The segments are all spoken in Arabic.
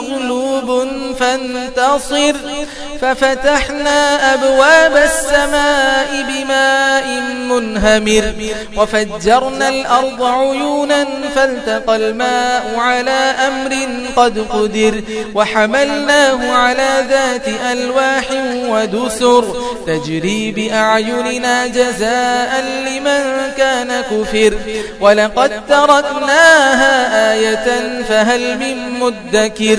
مغلوب فانتصر ففتحنا أبواب السماء بماء منهمر وفجرنا الأرض عيونا فالتقى الماء على أمر قد قدر وحملناه على ذات ألواح ودسر تجري بأعيننا جزاء لمن كان كفر ولقد تركناها آية فهل من مدكر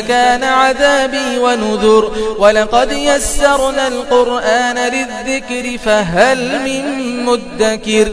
كان عذابي ونذر. ولقد يسرنا القرآن للذكر فهل من مدكر؟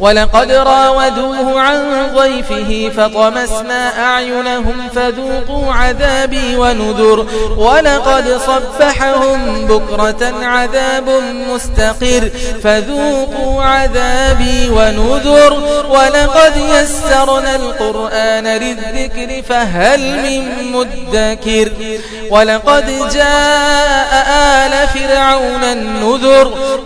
ولقد راودوه عن ضيفه فطمسنا أعينهم فذوقوا عذابي ونذر. ولقد صبحهم بكرة عذاب مستقر فذوقوا عذابي ونذر. ولقد يسرنا القرآن للذكر فهل من مدكر. ولقد جاء آل فرعون النذر.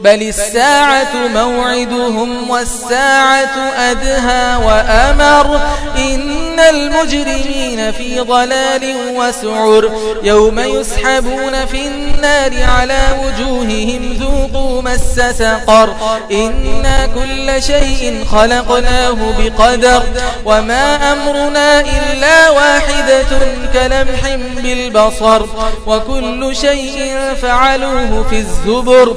بل الساعة موعدهم والساعة أدهى وأمر. إن المجرمين في ضلال وسعر. يوم يسحبون في النار على وجوههم ذوقوا مس سقر. إنا كل شيء خلقناه بقدر. وما أمرنا إلا واحدة كلمح بالبصر. وكل شيء فعلوه في الزبر.